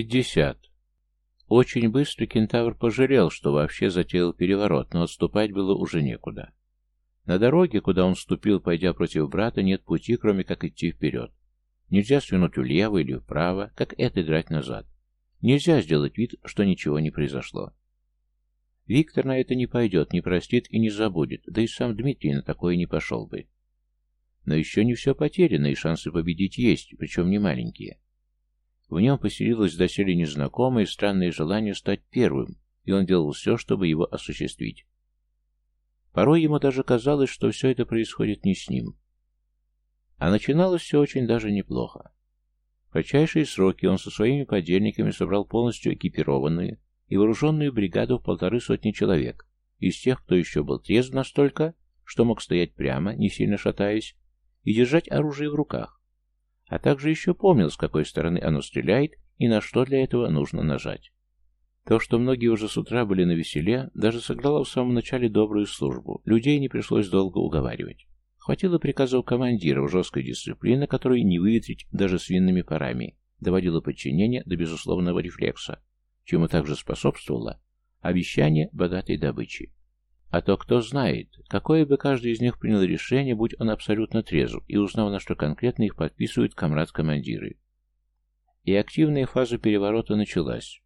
Пятьдесят. Очень быстро кентавр пожалел, что вообще затеял переворот, но отступать было уже некуда. На дороге, куда он вступил, пойдя против брата, нет пути, кроме как идти вперед. Нельзя свернуть влево или вправо, как это играть назад. Нельзя сделать вид, что ничего не произошло. Виктор на это не пойдет, не простит и не забудет, да и сам Дмитрий на такое не пошел бы. Но еще не все потеряно, и шансы победить есть, причем не маленькие. В нем поселилось доселе незнакомое странное желание стать первым, и он делал все, чтобы его осуществить. Порой ему даже казалось, что все это происходит не с ним. А начиналось все очень даже неплохо. В кратчайшие сроки он со своими подельниками собрал полностью экипированную и вооруженную бригаду в полторы сотни человек, из тех, кто еще был трезв настолько, что мог стоять прямо, не сильно шатаясь, и держать оружие в руках а также еще помнил, с какой стороны оно стреляет и на что для этого нужно нажать. То, что многие уже с утра были на веселе, даже сыграло в самом начале добрую службу. Людей не пришлось долго уговаривать. Хватило приказов командира жесткой дисциплины, которую не выветрить даже свинными парами, доводило подчинение до безусловного рефлекса, чему также способствовало обещание богатой добычи. А то кто знает, какое бы каждый из них принял решение, будь он абсолютно трезв, и узнав, на что конкретно их подписывают комрад-командиры. И активная фаза переворота началась.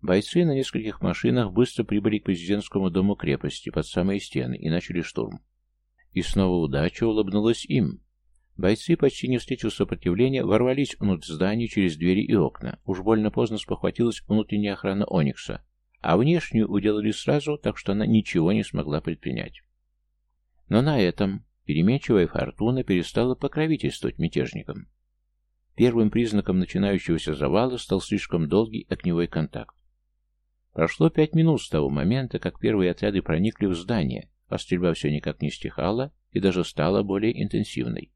Бойцы на нескольких машинах быстро прибыли к президентскому дому крепости под самые стены и начали штурм. И снова удача улыбнулась им. Бойцы, почти не встретив сопротивления, ворвались внутрь здания через двери и окна. Уж больно поздно спохватилась внутренняя охрана Оникса, а внешнюю уделали сразу, так что она ничего не смогла предпринять. Но на этом переменчивая фортуна перестала покровительствовать мятежникам. Первым признаком начинающегося завала стал слишком долгий огневой контакт. Прошло пять минут с того момента, как первые отряды проникли в здание, а стрельба все никак не стихала и даже стала более интенсивной.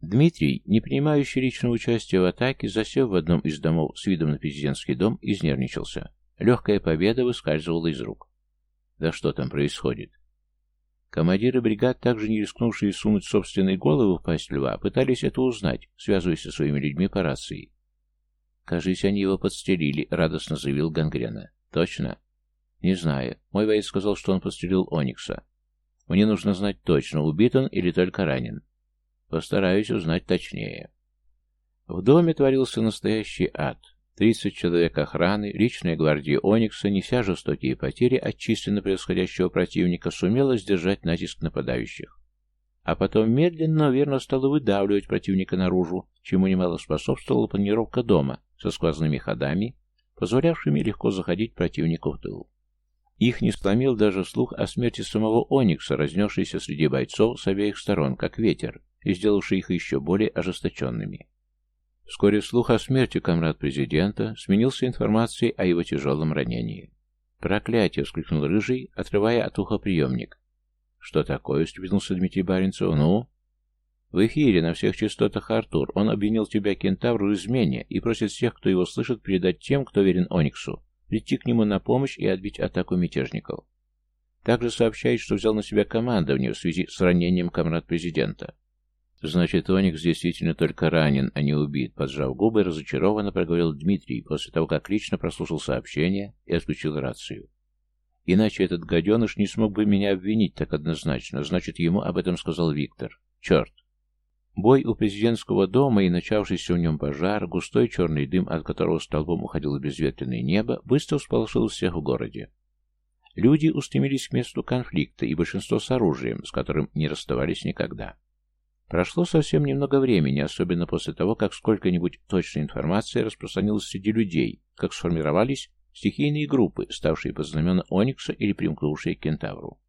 Дмитрий, не принимающий личного участия в атаке, засев в одном из домов с видом на президентский дом, изнервничался. Легкая победа выскальзывала из рук. Да что там происходит? Командиры бригад, также не рискнувшие сунуть собственные головы в пасть льва, пытались это узнать, связываясь со своими людьми по рации. «Кажись, они его подстрелили», — радостно заявил Гангрена. «Точно?» «Не знаю. Мой боец сказал, что он подстрелил Оникса. Мне нужно знать точно, убит он или только ранен. Постараюсь узнать точнее». В доме творился настоящий ад. Тридцать человек охраны, личная гвардия Оникса, неся жестокие потери от численно происходящего противника, сумела сдержать натиск нападающих. А потом медленно, но верно стала выдавливать противника наружу, чему немало способствовала планировка дома со сквозными ходами, позволявшими легко заходить противнику в тыл. Их не сломил даже слух о смерти самого Оникса, разнесшийся среди бойцов с обеих сторон, как ветер, и сделавший их еще более ожесточенными. Вскоре слух о смерти комрад президента сменился информацией о его тяжелом ранении. «Проклятие!» — вскрикнул Рыжий, отрывая от уха приемник. «Что такое?» — ступился Дмитрий Баренцев. «Ну?» «В эфире на всех частотах Артур. Он обвинил тебя, кентавру, в измене и просит всех, кто его слышит, передать тем, кто верен Ониксу, прийти к нему на помощь и отбить атаку мятежников. Также сообщает, что взял на себя командование в связи с ранением комрад президента. «Значит, Оникс действительно только ранен, а не убит», — поджав губы, разочарованно проговорил Дмитрий после того, как лично прослушал сообщение и отключил рацию. «Иначе этот гаденыш не смог бы меня обвинить так однозначно, значит, ему об этом сказал Виктор. Черт!» Бой у президентского дома и начавшийся в нем пожар, густой черный дым, от которого столбом уходило безветренное небо, быстро всполошил всех в городе. Люди устремились к месту конфликта, и большинство с оружием, с которым не расставались никогда. Прошло совсем немного времени, особенно после того, как сколько-нибудь точной информации распространилась среди людей, как сформировались стихийные группы, ставшие под знамена Оникса или примкнувшие к Кентавру.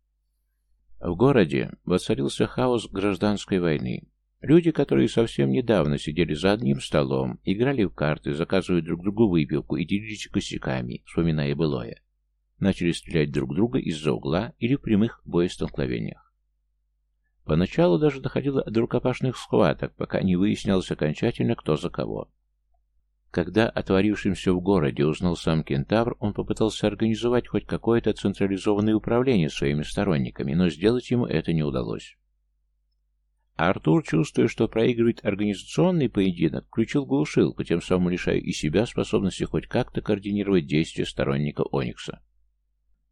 В городе воцарился хаос гражданской войны. Люди, которые совсем недавно сидели за одним столом, играли в карты, заказывая друг другу выпивку и делились косяками, вспоминая былое, начали стрелять друг друга из-за угла или в прямых боестолкновениях. Поначалу даже доходило до рукопашных схваток, пока не выяснялось окончательно, кто за кого. Когда отворившимся в городе узнал сам Кентавр, он попытался организовать хоть какое-то централизованное управление своими сторонниками, но сделать ему это не удалось. Артур, чувствуя, что проигрывает организационный поединок, включил глушилку, тем самым лишая и себя способности хоть как-то координировать действия сторонника Оникса.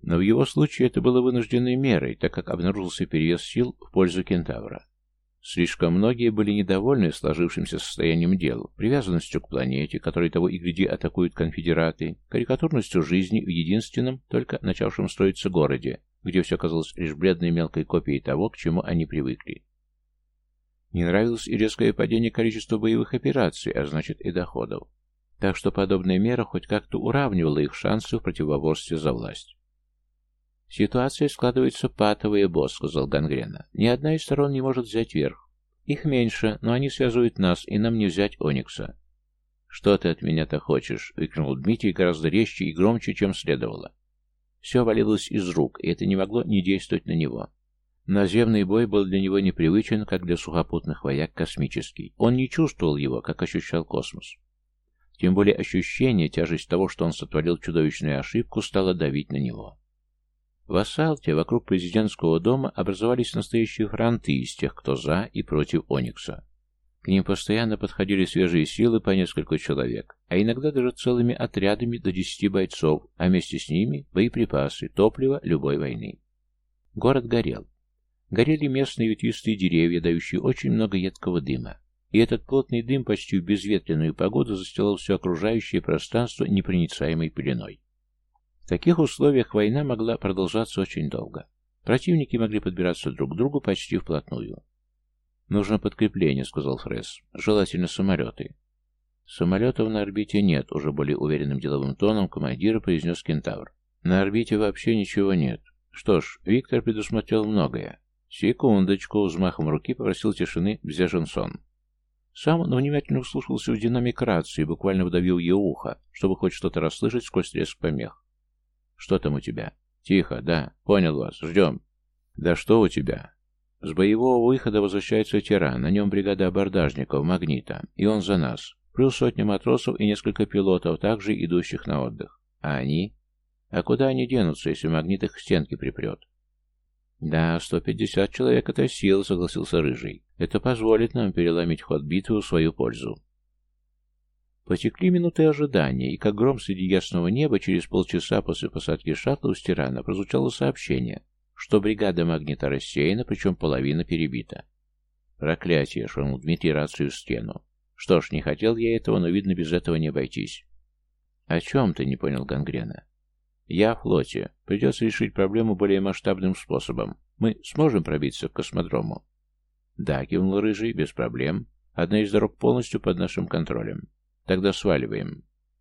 Но в его случае это было вынужденной мерой, так как обнаружился перевес сил в пользу кентавра. Слишком многие были недовольны сложившимся состоянием дел, привязанностью к планете, которой того и гляди атакуют конфедераты, карикатурностью жизни в единственном, только начавшем строиться городе, где все казалось лишь бледной мелкой копией того, к чему они привыкли. Не нравилось и резкое падение количества боевых операций, а значит и доходов. Так что подобная мера хоть как-то уравнивала их шансы в противоборстве за власть. «Ситуация складывается патовая, босс», — сказал Гангрена. «Ни одна из сторон не может взять верх. Их меньше, но они связывают нас, и нам не взять Оникса». «Что ты от меня-то хочешь?» — выкрикнул Дмитрий гораздо резче и громче, чем следовало. Все валилось из рук, и это не могло не действовать на него. Наземный бой был для него непривычен, как для сухопутных вояк космический. Он не чувствовал его, как ощущал космос. Тем более ощущение, тяжесть того, что он сотворил чудовищную ошибку, стало давить на него. В Ассалте вокруг президентского дома образовались настоящие фронты из тех, кто за и против Оникса. К ним постоянно подходили свежие силы по несколько человек, а иногда даже целыми отрядами до десяти бойцов, а вместе с ними боеприпасы, топливо любой войны. Город горел. Горели местные ветвистые деревья, дающие очень много едкого дыма. И этот плотный дым почти в безветренную погоду застилал все окружающее пространство непроницаемой пеленой. В таких условиях война могла продолжаться очень долго. Противники могли подбираться друг к другу почти вплотную. «Нужно подкрепление», — сказал Фресс. «Желательно самолеты». «Самолетов на орбите нет», — уже более уверенным деловым тоном командира произнес Кентавр. «На орбите вообще ничего нет. Что ж, Виктор предусмотрел многое. Секундочку, взмахом руки попросил тишины Бзяженсон. Сам он внимательно вслушался в динамик рации и буквально вдавил ее ухо, чтобы хоть что-то расслышать сквозь треск помех. «Что там у тебя?» «Тихо, да. Понял вас. Ждем». «Да что у тебя?» С боевого выхода возвращается тиран, на нем бригада абордажников, магнита, и он за нас. Плюс сотня матросов и несколько пилотов, также идущих на отдых. А они? А куда они денутся, если магнит их к стенке припрет? Да, сто пятьдесят человек — это сила, согласился Рыжий. Это позволит нам переломить ход битвы в свою пользу. Потекли минуты ожидания, и как гром среди ясного неба через полчаса после посадки шаттла у Стирана прозвучало сообщение, что бригада магнита рассеяна, причем половина перебита. Проклятие, швырнул Дмитрий рацию в стену. Что ж, не хотел я этого, но, видно, без этого не обойтись. О чем ты, не понял Гангрена? Я в флоте. Придется решить проблему более масштабным способом. Мы сможем пробиться к космодрому? Да, кивнул Рыжий, без проблем. Одна из дорог полностью под нашим контролем. Тогда сваливаем.